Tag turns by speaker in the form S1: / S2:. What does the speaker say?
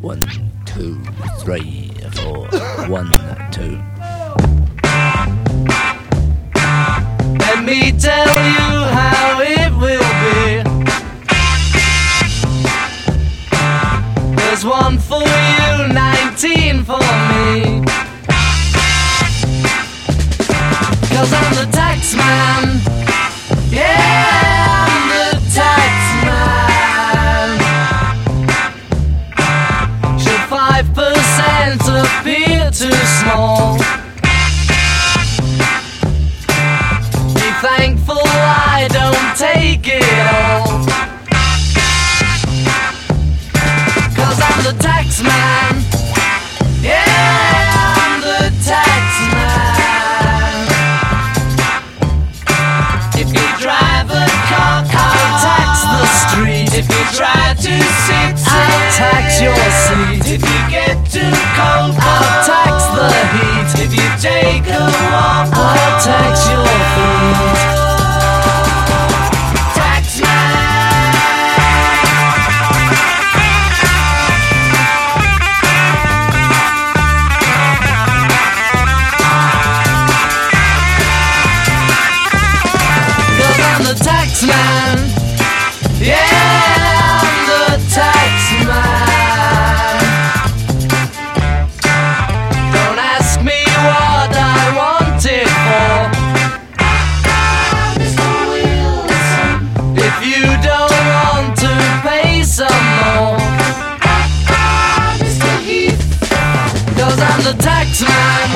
S1: One, two, three, four. One, two.
S2: Let me tell you how it will be. There's one for you, 19 for me. Try to sit, I'll tax your seat. If you get too cold, I'll tax the oh, heat. If you take a walk, oh, I'll tax your feet. Tax I'm the tax man. Cause I'm the tax man.